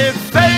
It's fate.